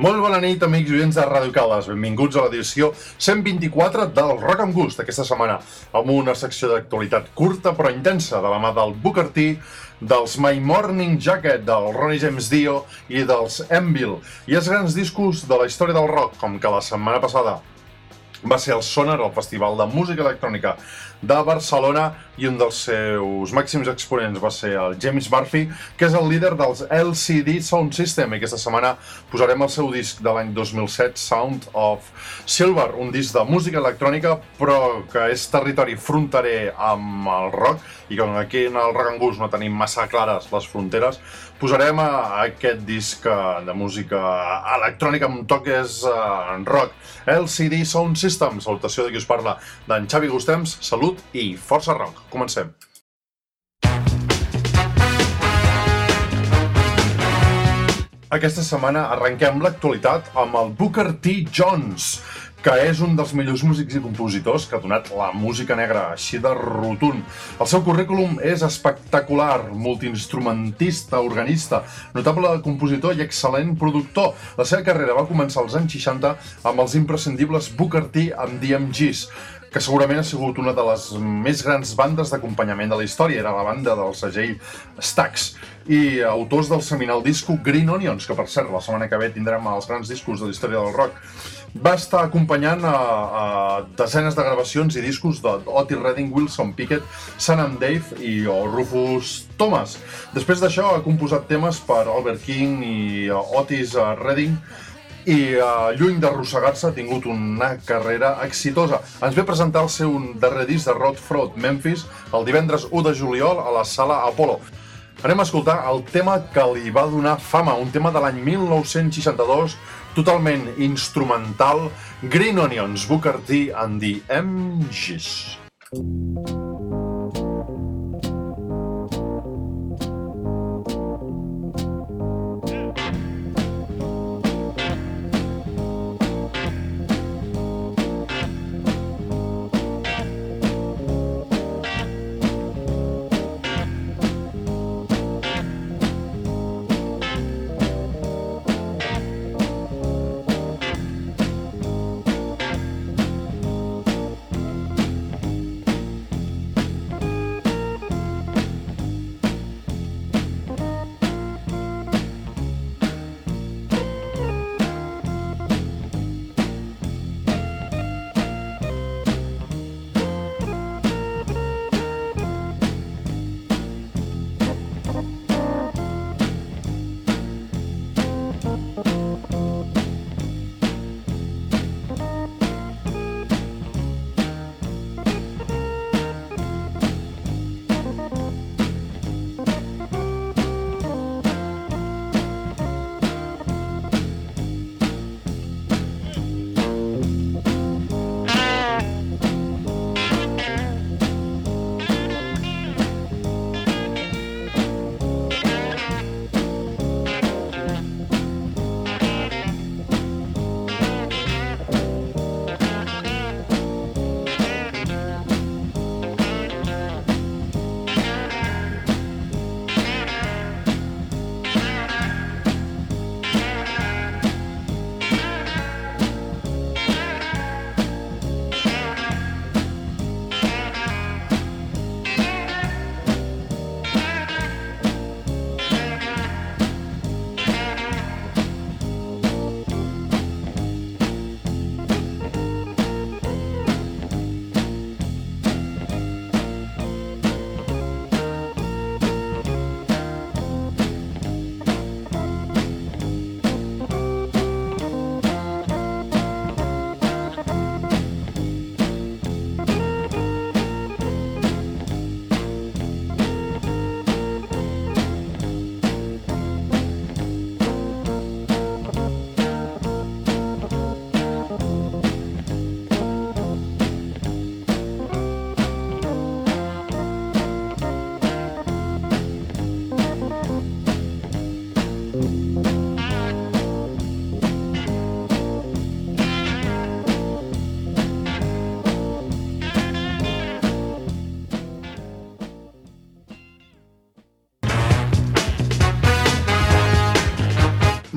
Molt bona nit, amics i oients de Ràdio Cales. Benvinguts a l'edició 124 del Rock amb Gust aquesta setmana, amb una secció d'actualitat curta però intensa de la mà del Booker T, dels My Morning Jacket, del Ronnie James Dio i dels Envil. I els grans discos de la història del rock, com que la setmana passada va ser el Sonar, el Festival de Música Electrònica de Barcelona i un dels seus màxims exponents va ser el James Murphy, que és el líder dels LCD Sound System. I aquesta setmana posarem el seu disc de l'any 2007, Sound of Silver, un disc de música electrònica però que és territori fronterer amb el rock i com aquí en el Rock and no tenim massa clares les fronteres, posarem a aquest disc de música electrònica amb toques uh, rock. LCD Sound System, salutació de qui us parla, d'en Xavi Gustems, salut i força rock. Comencem. Aquesta setmana arrenquem l'actualitat amb el Booker T. Jones, que és un dels millors músics i compositors que ha donat la música negra així de rotund. El seu currículum és espectacular, multiinstrumentista, organista, notable compositor i excel·lent productor. La seva carrera va començar als anys 60 amb els imprescindibles Booker T amb DMGs que segurament ha sigut una de les més grans bandes d'acompanyament de la història. Era la banda del segell Stax i autors del seminal disco Green Onions, que per cert, la setmana que ve tindrem els grans discos de la història del rock. Va estar acompanyant a, a desenes de gravacions i discos d'Otis Redding, Wilson Pickett, Sam Dave i o Rufus Thomas. Després d'això ha composat temes per Albert King i Otis Redding, i uh, lluny d'arrossegar-se ha tingut una carrera exitosa. Ens ve presentar el seu darrer disc de Road Fraud Memphis el divendres 1 de juliol a la sala Apollo. Anem a escoltar el tema que li va donar fama, un tema de l'any 1962, totalment instrumental, Green Onions, Booker T and the MGs.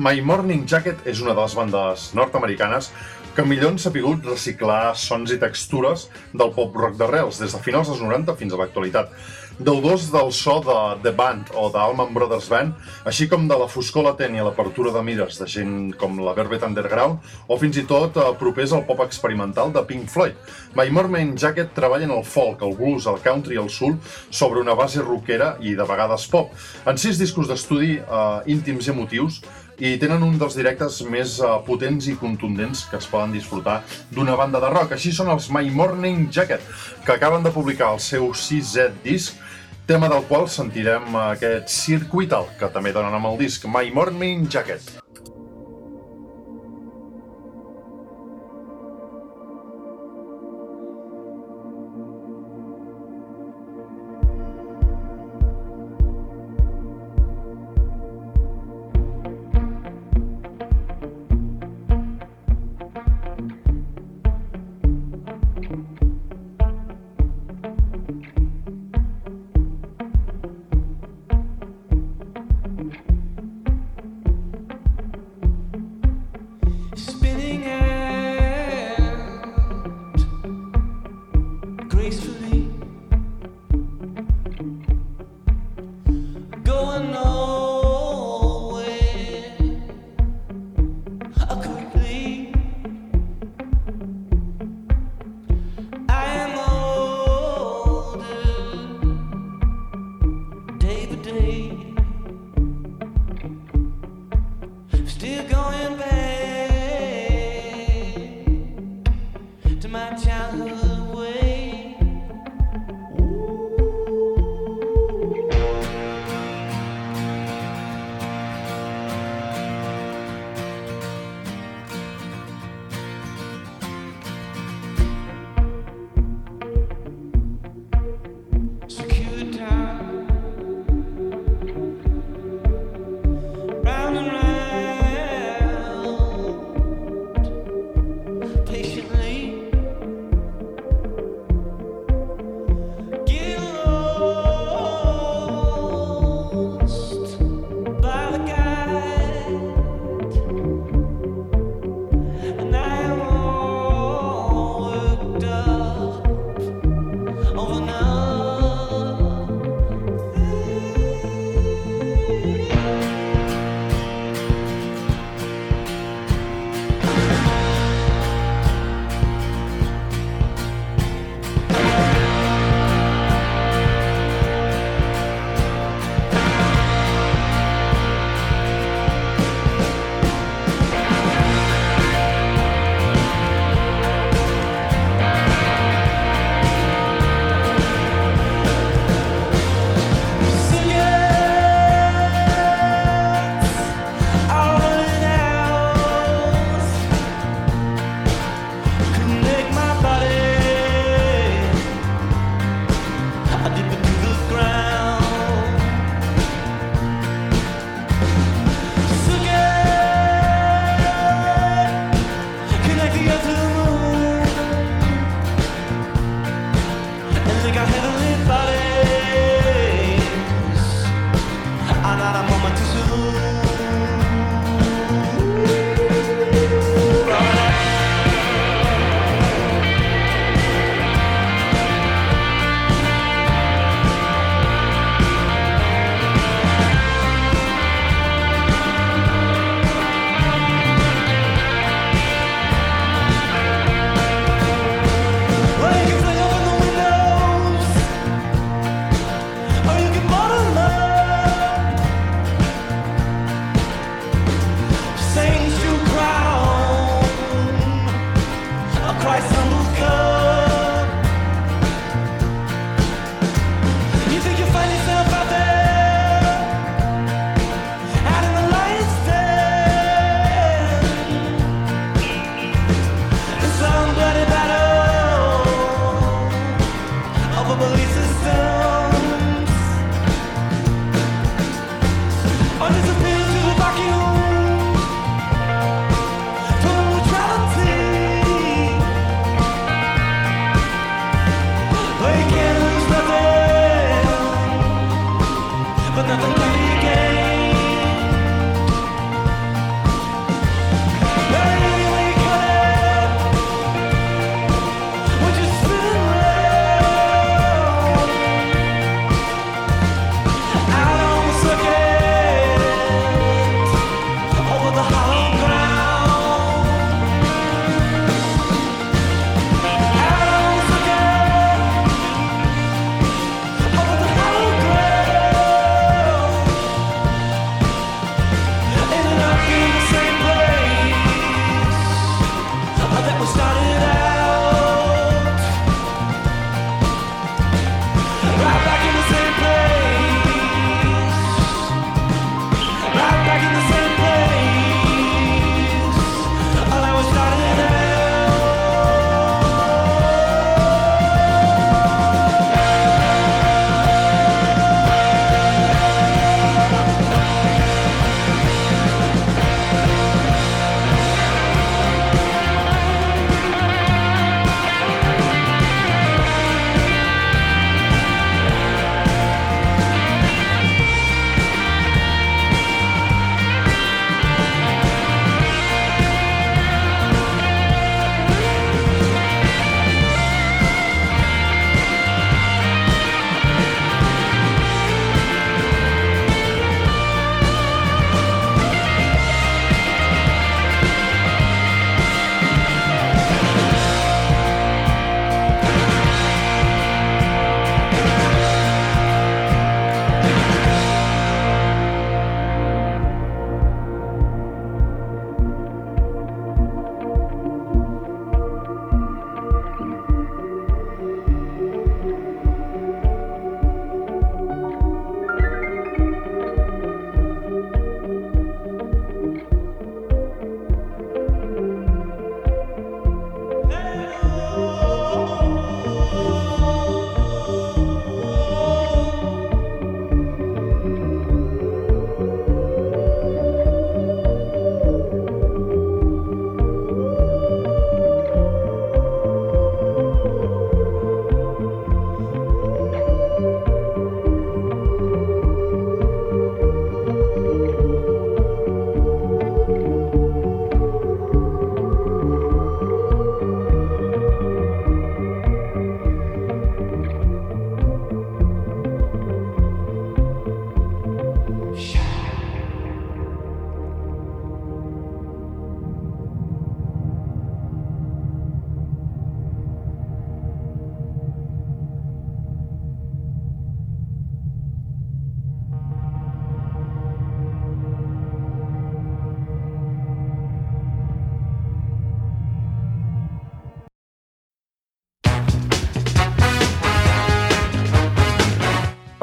My Morning Jacket és una de les bandes nord-americanes que millor han sapigut reciclar sons i textures del pop-rock d'arrels, des de finals dels 90 fins a l'actualitat. Deudors del so de The Band o d'Alman Brothers Band, així com de la foscor latent i l'apertura de mires de gent com la Velvet Underground, o fins i tot eh, propers al pop experimental de Pink Floyd. My Morning Jacket treballa en el folk, el blues, el country i el soul sobre una base rockera i de vegades pop. En sis discos d'estudi eh, íntims i emotius, i tenen un dels directes més uh, potents i contundents que es poden disfrutar d'una banda de rock. Així són els My Morning Jacket, que acaben de publicar el seu 6Z disc, tema del qual sentirem aquest circuital que també donen amb el disc My Morning Jacket.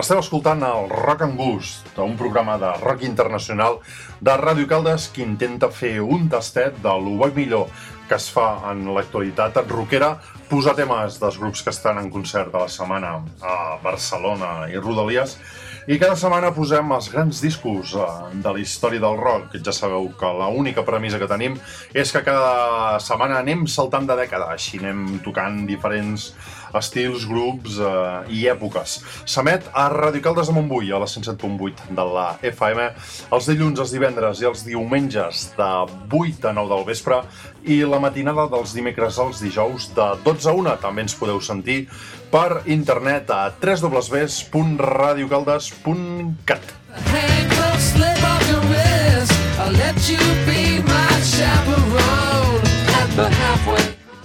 Esteu escoltant el Rock and Gust, un programa de rock internacional de Ràdio Caldes que intenta fer un tastet de lo bo i millor que es fa en l'actualitat rockera, posar temes dels grups que estan en concert a la setmana a Barcelona i Rodalies i cada setmana posem els grans discos eh, de la història del rock. Ja sabeu que l'única premissa que tenim és que cada setmana anem saltant de dècada, així anem tocant diferents estils, grups eh, i èpoques. S'emet a Radio Caldes de Montbui, a la 107.8 de la FM, els dilluns, els divendres i els diumenges de 8 a 9 del vespre i la matinada dels dimecres als dijous de 12 a 1. També ens podeu sentir per internet a www.radiocaldes.cat.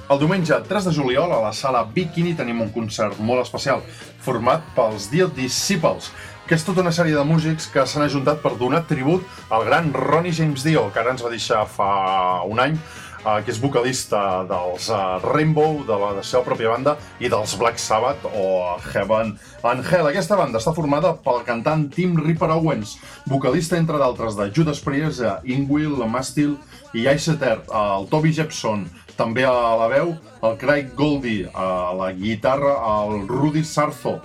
El diumenge 3 de juliol a la sala Bikini tenim un concert molt especial format pels Dio Disciples, que és tota una sèrie de músics que s'han ajuntat per donar tribut al gran Ronnie James Dio, que ara ens va deixar fa un any, eh, que és vocalista dels uh, Rainbow, de la, de la seva pròpia banda, i dels Black Sabbath o Heaven and Hell. Aquesta banda està formada pel cantant Tim Ripper Owens, vocalista, entre d'altres, de Judas Priest, Ingwill, Mastil i Iceter, el Toby Jepson, també a la veu, el Craig Goldie, a la guitarra, el Rudy Sarzo,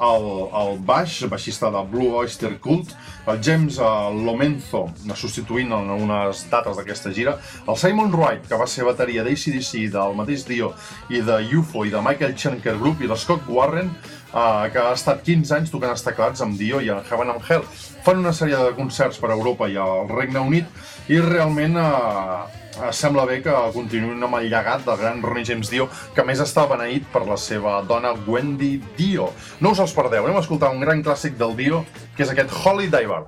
el, el baix, baixista de Blue Oyster Cult, el James Lomenzo, substituint en unes dates d'aquesta gira, el Simon Wright, que va ser bateria d'ACDC, del mateix Dio, i de UFO, i de Michael Schenker Group, i l'Scott Warren, eh, que ha estat 15 anys tocant els teclats amb Dio i en Heaven and Hell. Fan una sèrie de concerts per a Europa i al Regne Unit, i realment eh, Eh, sembla bé que continuïn amb el llegat del gran Ronnie James Dio, que més està beneït per la seva dona Wendy Dio. No us els perdeu, anem a escoltar un gran clàssic del Dio, que és aquest Holy Diver.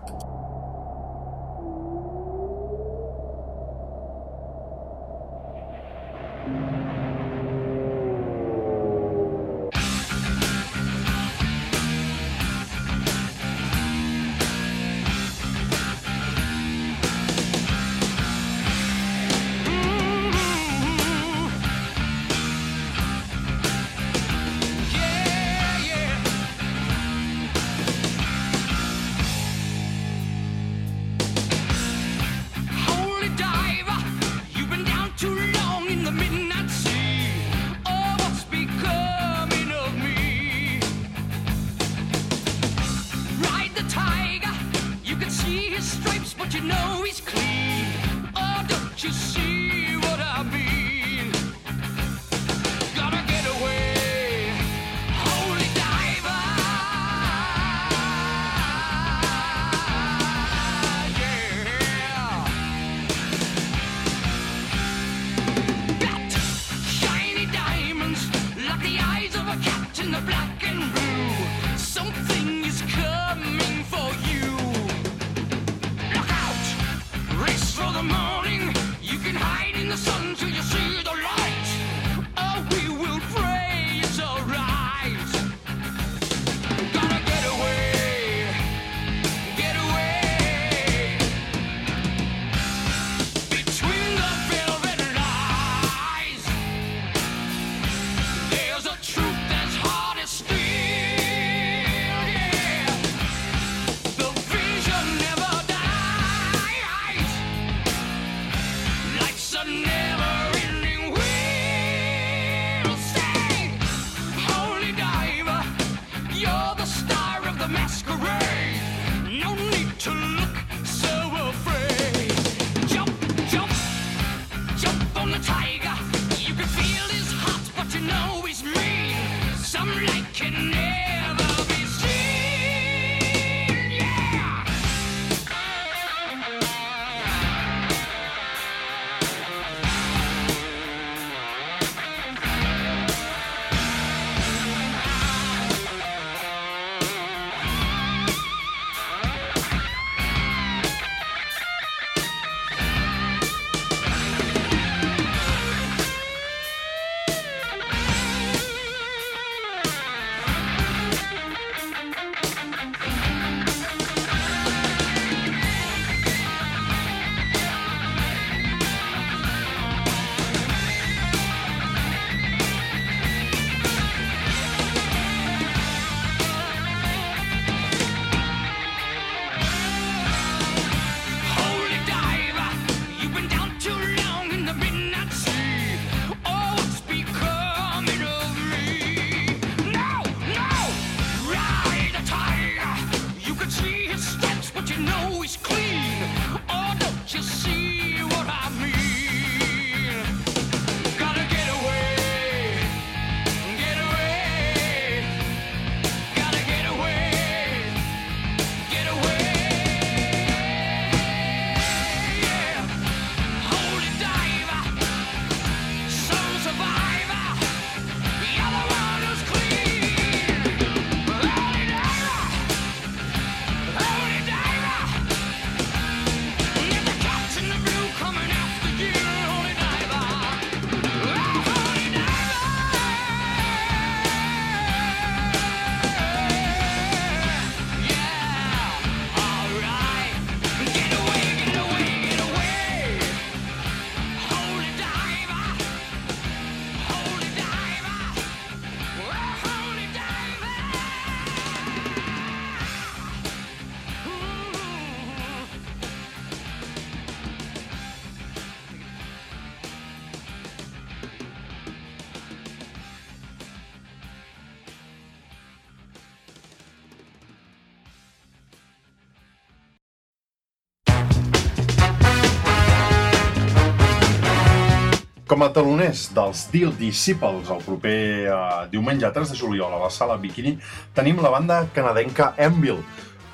Taloners dels Deal Disciples el proper eh, diumenge 3 de juliol a la sala Bikini tenim la banda canadenca Envil,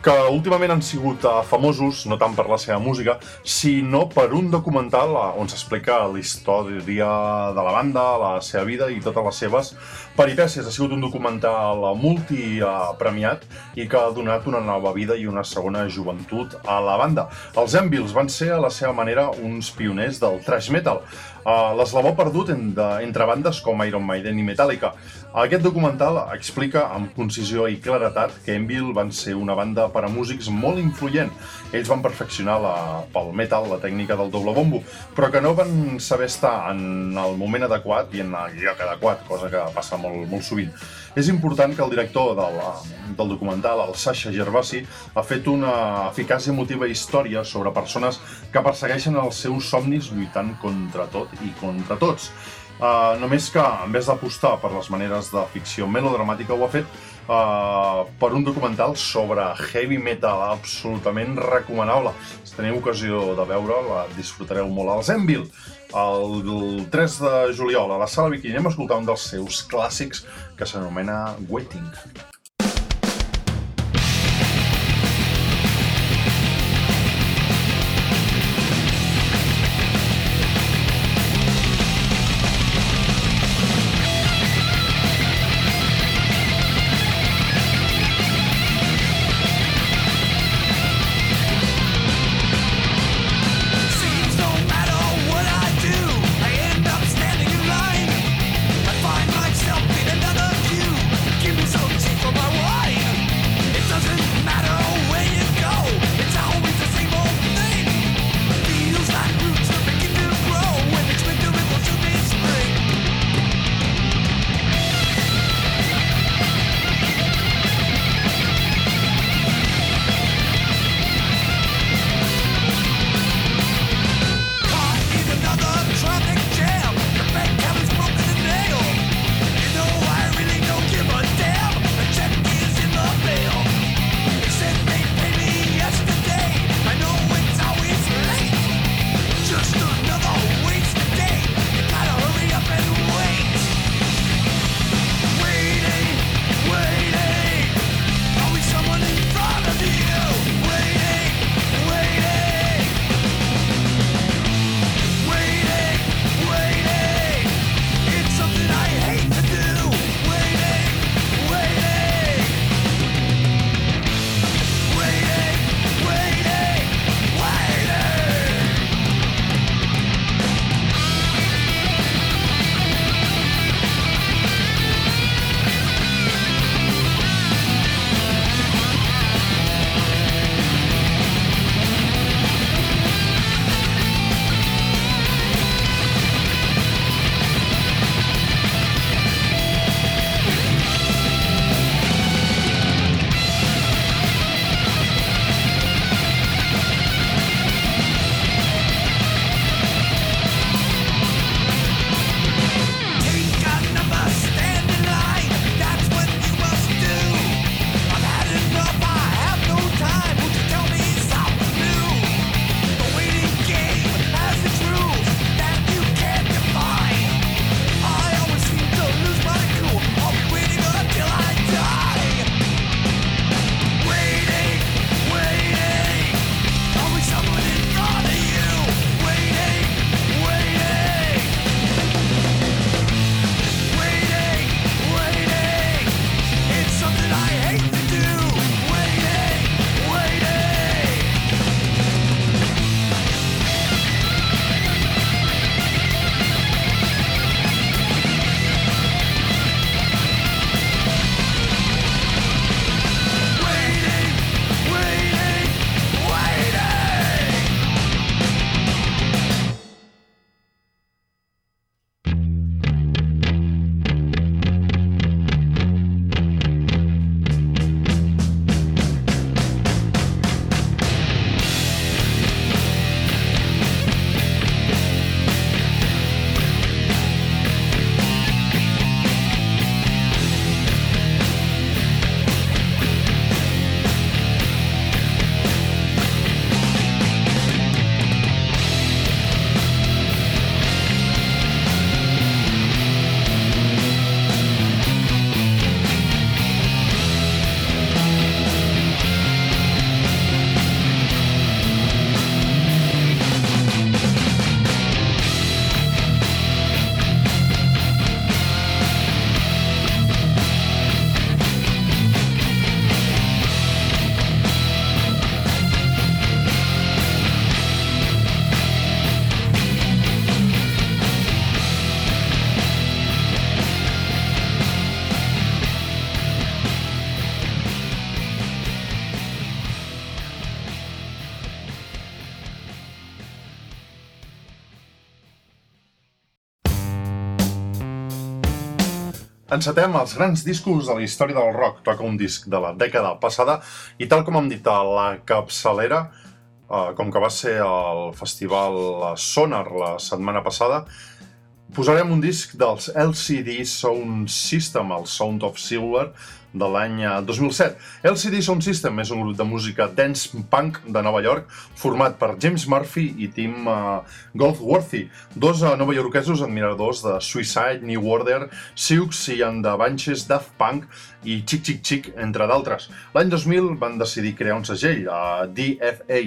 que últimament han sigut uh, famosos, no tant per la seva música, sinó per un documental uh, on s'explica la història de la banda, la seva vida i totes les seves peripècies. Ha sigut un documental multipremiat uh, i que ha donat una nova vida i una segona joventut a la banda. Els Envils van ser, a la seva manera, uns pioners del thrash metal, uh, l'eslabó perdut entre bandes com Iron Maiden i Metallica. Aquest documental explica amb concisió i claretat que Envil van ser una banda per a músics molt influent. Ells van perfeccionar la, pel metal la tècnica del doble bombo, però que no van saber estar en el moment adequat i en el lloc adequat, cosa que passa molt, molt sovint. És important que el director del, del documental, el Sasha Gervasi, ha fet una eficaç i emotiva història sobre persones que persegueixen els seus somnis lluitant contra tot i contra tots. Uh, només que, en vez d'apostar per les maneres de ficció melodramàtica, ho ha fet uh, per un documental sobre heavy metal absolutament recomanable. Si teniu ocasió de veure'l, disfrutareu molt. Els Envil, el, el 3 de juliol a la sala Bikini, anem a escoltar un dels seus clàssics que s'anomena Waiting. Encetem els grans discos de la història del rock. Toca un disc de la dècada passada i tal com hem dit a la capçalera, eh, com que va ser el festival Sonar la setmana passada, posarem un disc dels LCD Sound System, el Sound of Silver, de l'any 2007. Eh, LCD Sound System és un grup de música dance punk de Nova York format per James Murphy i Tim uh, Goldsworthy, dos uh, novaiorquesos admiradors de Suicide, New Order, Siouxsie i and the Bunches, Daft Punk i Chic Chic Chic, entre d'altres. L'any 2000 van decidir crear un segell, uh, DFA,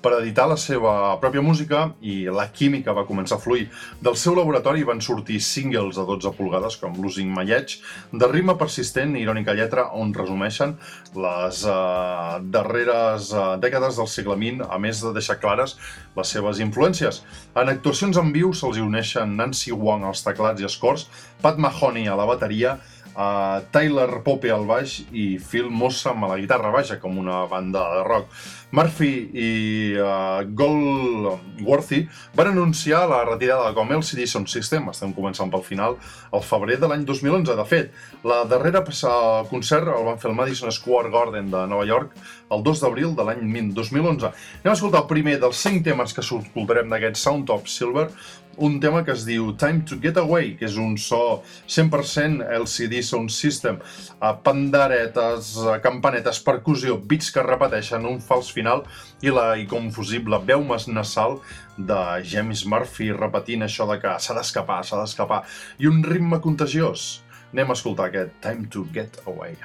per editar la seva pròpia música i la química va començar a fluir. Del seu laboratori van sortir singles de 12 pulgades com Losing My Edge, de rima persistent i irònica lletra on resumeixen les uh, darreres uh, dècades del segle XX, a més de deixar clares les seves influències. En actuacions en viu se'ls uneixen Nancy Wong als teclats i escors, Pat Mahoney a la bateria, uh, Tyler Pope al baix i Phil Mossam a la guitarra baixa, com una banda de rock. Murphy i uh, Goldworthy van anunciar la retirada com LCD Sound System, estem començant pel final, al febrer de l'any 2011. De fet, la darrera concert el van fer al Madison Square Garden de Nova York el 2 d'abril de l'any 2011. Anem a escoltar el primer dels cinc temes que escoltarem d'aquest Sound of Silver, un tema que es diu Time to Get Away, que és un so 100% LCD Sound System, pandaretes, campanetes, percussió, beats que repeteixen, un fals final i la inconfusible veu nasal de James Murphy repetint això de que s'ha d'escapar, s'ha d'escapar, i un ritme contagiós. Anem a escoltar aquest Time to Get Away.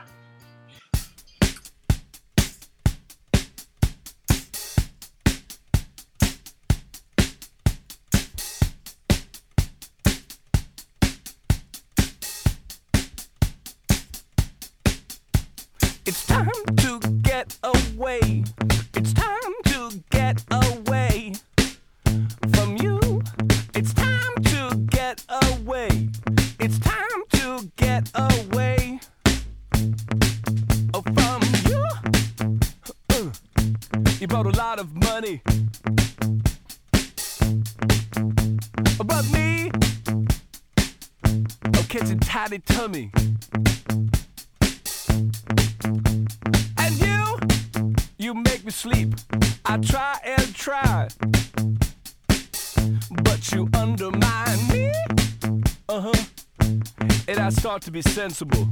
To be sensible.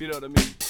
You know what I mean?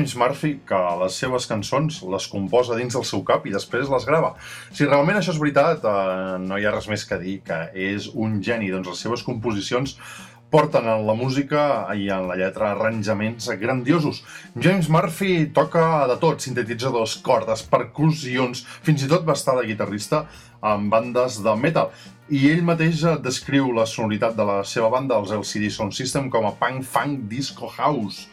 James Murphy que les seves cançons les composa dins del seu cap i després les grava. Si realment això és veritat, eh, no hi ha res més que dir que és un geni. Doncs les seves composicions porten en la música i en la lletra arranjaments grandiosos. James Murphy toca de tot, sintetitzadors, cordes, percussions, fins i tot va estar de guitarrista en bandes de metal. I ell mateix descriu la sonoritat de la seva banda, els LCD Sound System, com a punk, funk, disco house.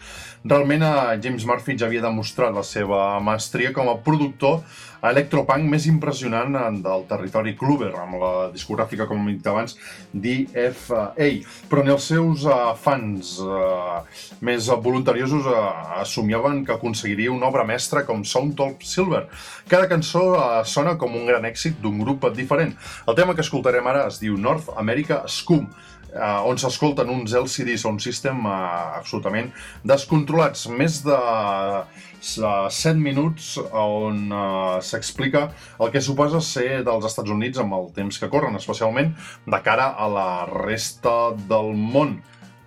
Realment a James Murphy ja havia demostrat la seva mestria com a productor electropunk més impressionant del territori Cluber, amb la discogràfica, com hem dit abans, DFA. Però ni els seus uh, fans uh, més voluntariosos uh, assumiaven que aconseguiria una obra mestra com Sound Top Silver. Cada cançó uh, sona com un gran èxit d'un grup diferent. El tema que escoltarem ara es diu North America Scum, eh, on s'escolten uns LCD Sound System eh, absolutament descontrolats. Més de uh, 7 minuts on uh, s'explica el que suposa ser dels Estats Units amb el temps que corren, especialment de cara a la resta del món.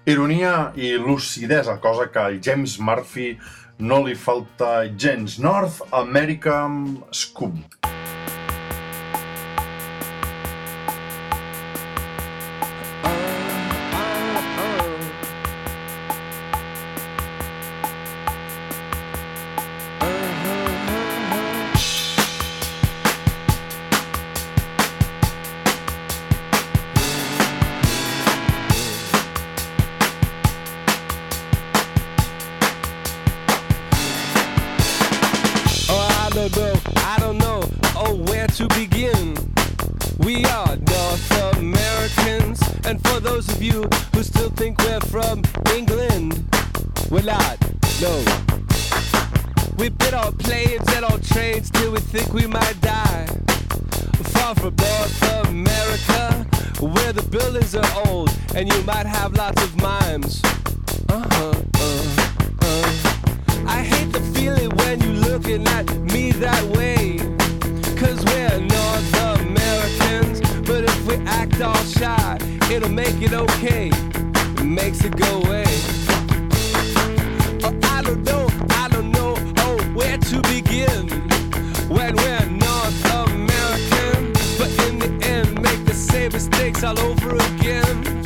Ironia i lucidesa, cosa que al James Murphy no li falta gens. North American Scum. mistakes all over again.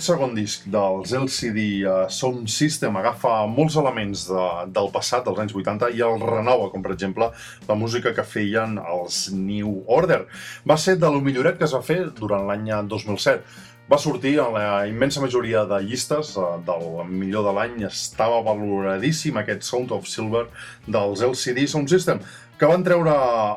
Aquest segon disc dels LCD uh, Sound System agafa molts elements de, del passat, dels anys 80, i el renova, com per exemple la música que feien els New Order. Va ser de lo milloret que es va fer durant l'any 2007. Va sortir en la immensa majoria de llistes uh, del millor de l'any, estava valoradíssim aquest Sound of Silver dels LCD Sound System, que van treure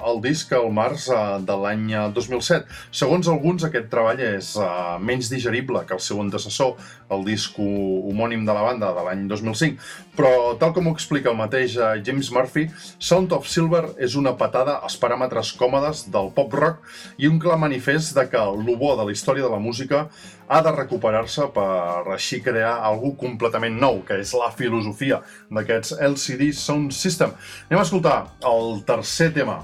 el disc al març eh, de l'any eh, 2007. Segons alguns, aquest treball és eh, menys digerible que el seu antecessor, el disc ho- homònim de la banda de l'any 2005, però tal com ho explica el mateix eh, James Murphy, Sound of Silver és una patada als paràmetres còmodes del pop-rock i un clar manifest de que el bo de la història de la música ha de recuperar-se per així crear algú completament nou, que és la filosofia d'aquests LCD Sound System. Anem a escoltar el tercer tema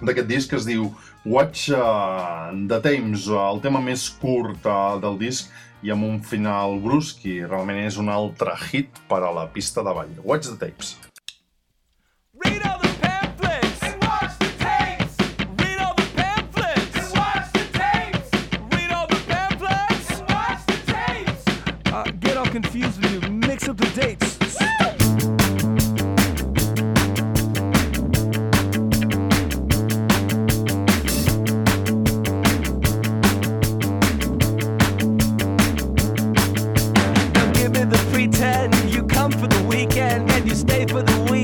d'aquest disc que es diu Watch uh, the Thames, el tema més curt uh, del disc i amb un final brusc i realment és un altre hit per a la pista de ball. Watch the Tapes. Read confused when you mix up the dates. Don't give me the pretend you come for the weekend and you stay for the week.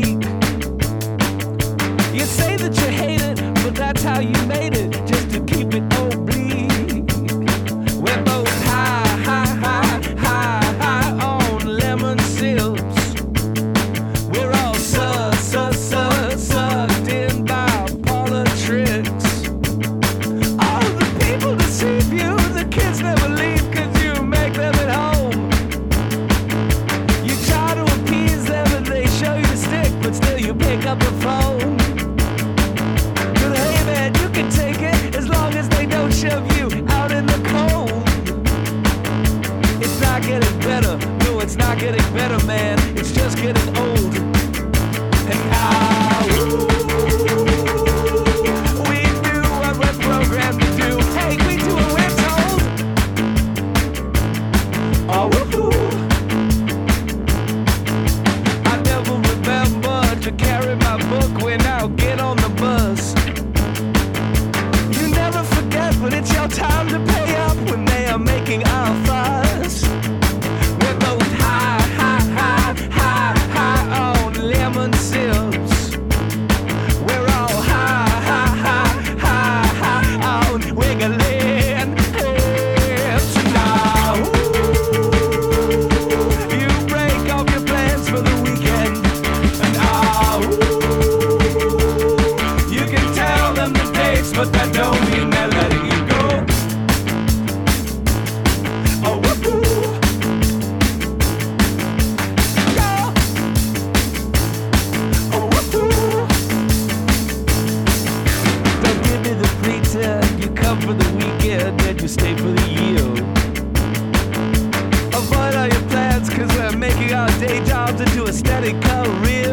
aesthetic career.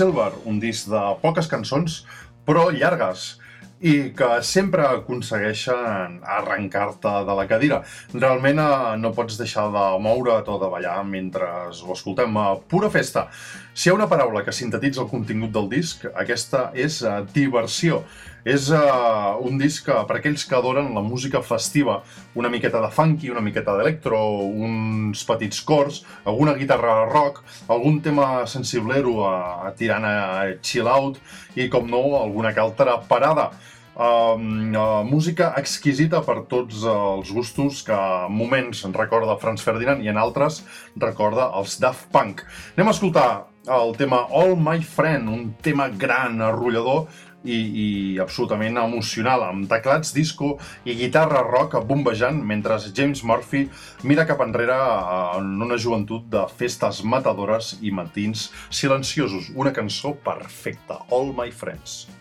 Silver, un disc de poques cançons, però llargues, i que sempre aconsegueixen arrencar-te de la cadira. Realment eh, no pots deixar de moure't o de ballar mentre ho escoltem a pura festa. Si hi ha una paraula que sintetitza el contingut del disc, aquesta és eh, diversió. És uh, un disc que, per aquells que adoren la música festiva, una miqueta de funky, una miqueta d'electro, uns petits cors, alguna guitarra rock, algun tema sensiblero uh, tirant a chill out i, com no, alguna que altra parada. Um, uh, música exquisita per tots els gustos que en moments en recorda Franz Ferdinand i en altres recorda els Daft Punk. Anem a escoltar el tema All My Friend, un tema gran, arrollador i, i absolutament emocional, amb teclats disco i guitarra rock bombejant mentre James Murphy mira cap enrere eh, en una joventut de festes matadores i matins silenciosos. Una cançó perfecta, All My Friends.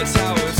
that's how it's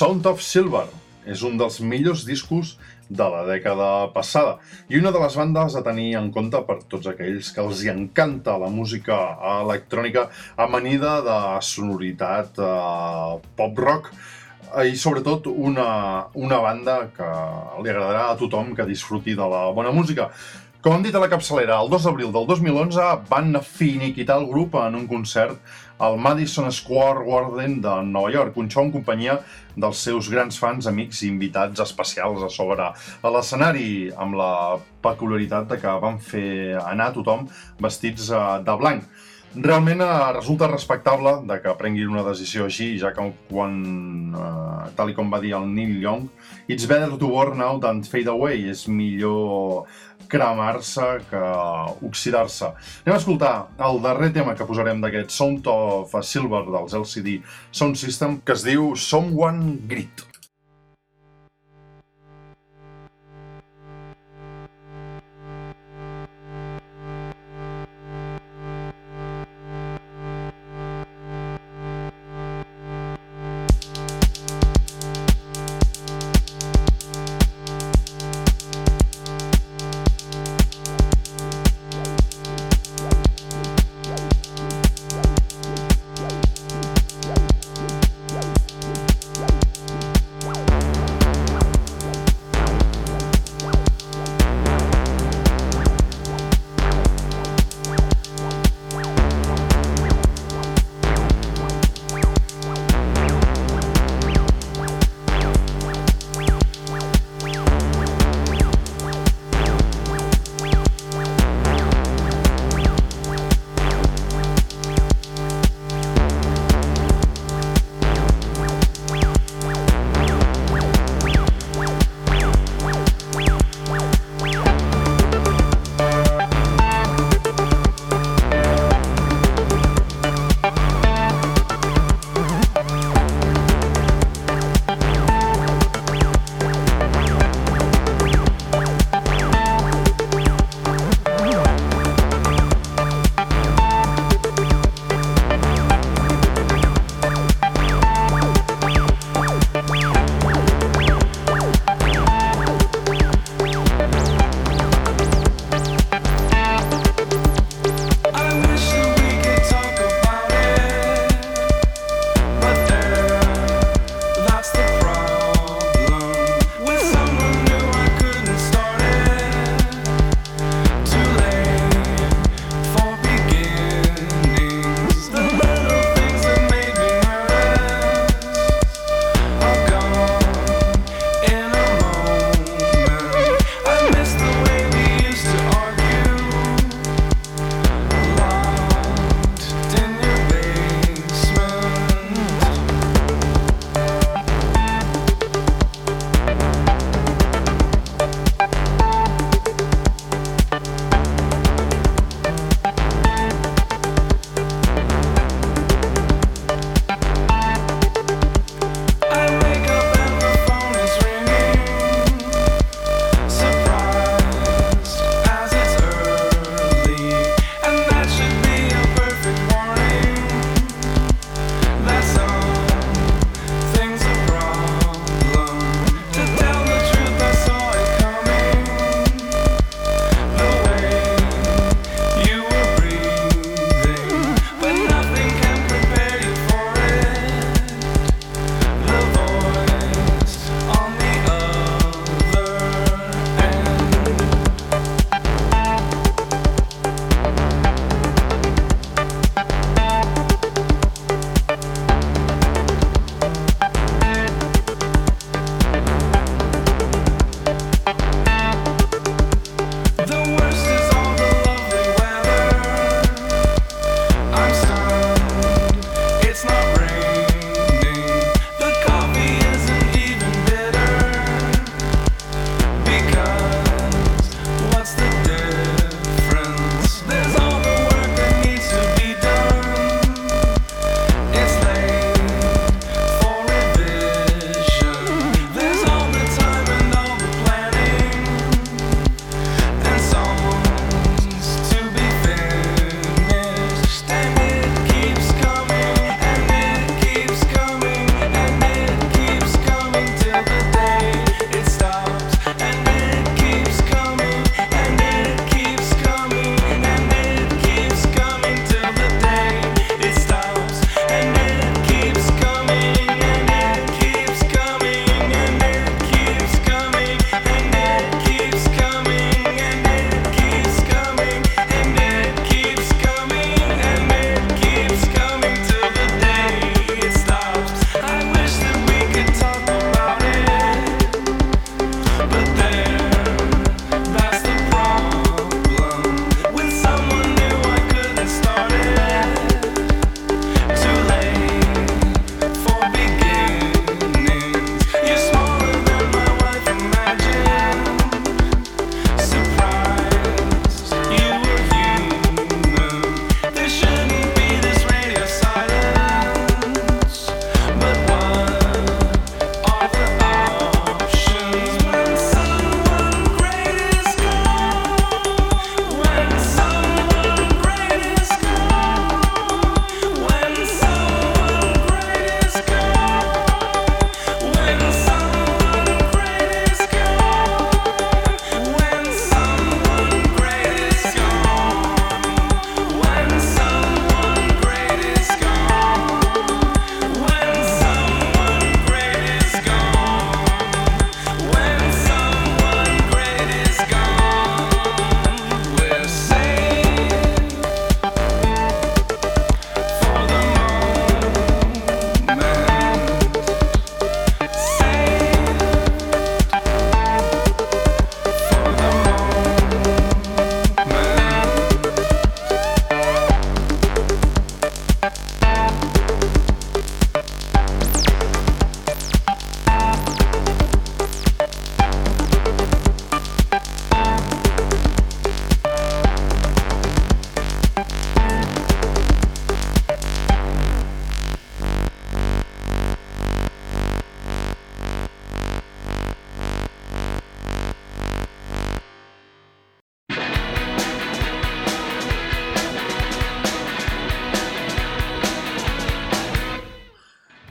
Sound of Silver és un dels millors discos de la dècada passada i una de les bandes a tenir en compte per tots aquells que els hi encanta la música electrònica amanida de sonoritat eh, pop-rock i sobretot una, una banda que li agradarà a tothom que disfruti de la bona música. Com hem dit a la capçalera, el 2 d'abril del 2011 van finiquitar el grup en un concert al Madison Square Garden de Nova York, un show en companyia dels seus grans fans, amics i invitats especials a sobre a l'escenari, amb la peculiaritat de que van fer anar tothom vestits eh, de blanc. Realment eh, resulta respectable de que prenguin una decisió així, ja que quan, eh, tal com va dir el Neil Young, it's better to burn out than fade away, és millor cremar-se que oxidar-se. Anem a escoltar el darrer tema que posarem d'aquest Sound of Silver dels LCD Sound System que es diu Someone Grit.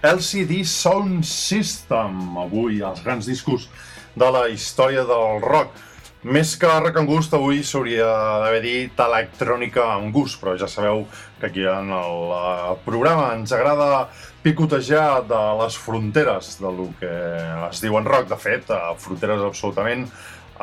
LCD Sound System, avui els grans discos de la història del rock. Més que rock amb gust, avui s'hauria d'haver dit electrònica amb gust, però ja sabeu que aquí en el eh, programa ens agrada picotejar de les fronteres del que es diuen rock, de fet, eh, fronteres absolutament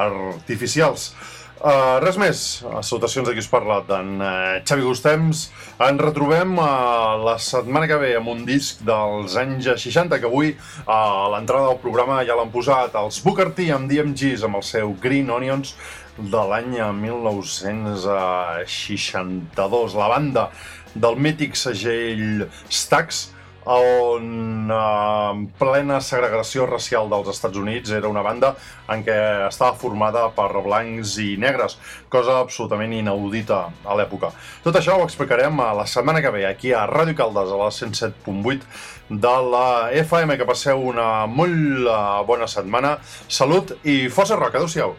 artificials. Uh, res més, salutacions de qui us parla, d'en uh, Xavi Gustems. Ens retrobem uh, la setmana que ve amb un disc dels anys 60, que avui uh, a l'entrada del programa ja l'han posat els Booker T amb DMGs amb el seu Green Onions de l'any 1962. La banda del mític segell Stax, on eh, en plena segregació racial dels Estats Units era una banda en què estava formada per blancs i negres, cosa absolutament inaudita a l'època. Tot això ho explicarem a la setmana que ve aquí a Ràdio Caldes, a la 107.8 de la FM. Que passeu una molt eh, bona setmana. Salut i força rock. Adéu-siau.